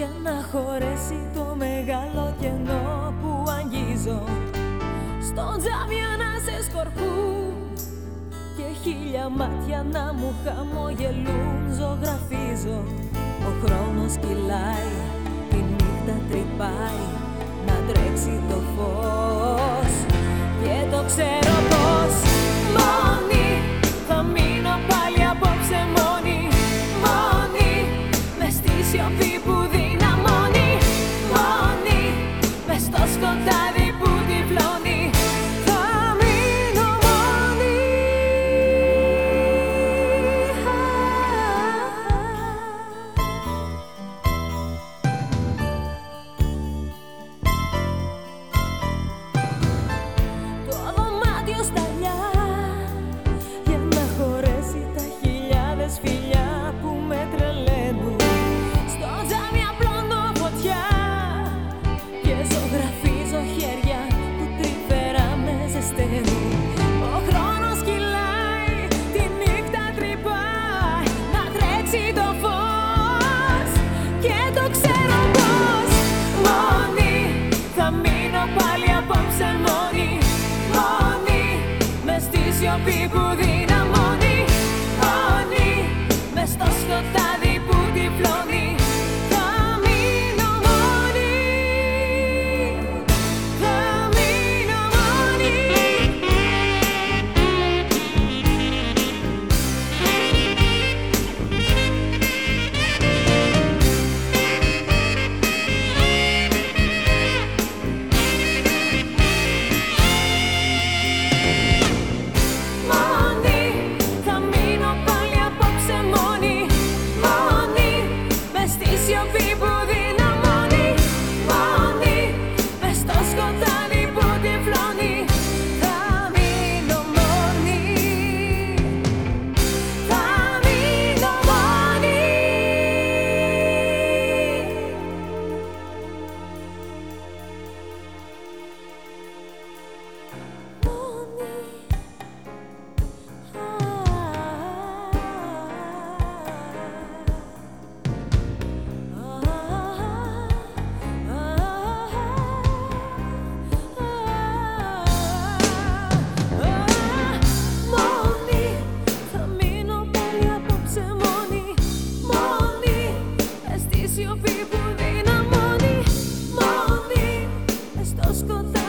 για να χωρέσει το μεγάλο κενό που αγγίζω. Στον τζάμια να σε σκορπού, και χίλια μάτια να μου χαμογελούν. Ζωγραφίζω. Ο χρόνος κυλάει, η νύχτα τρυπάει να τρέξει το φως. Και το ξέρω σιωπή που δυναμώνει Όνει μες στο σκοτάδι που τυφλώνει. oscuro.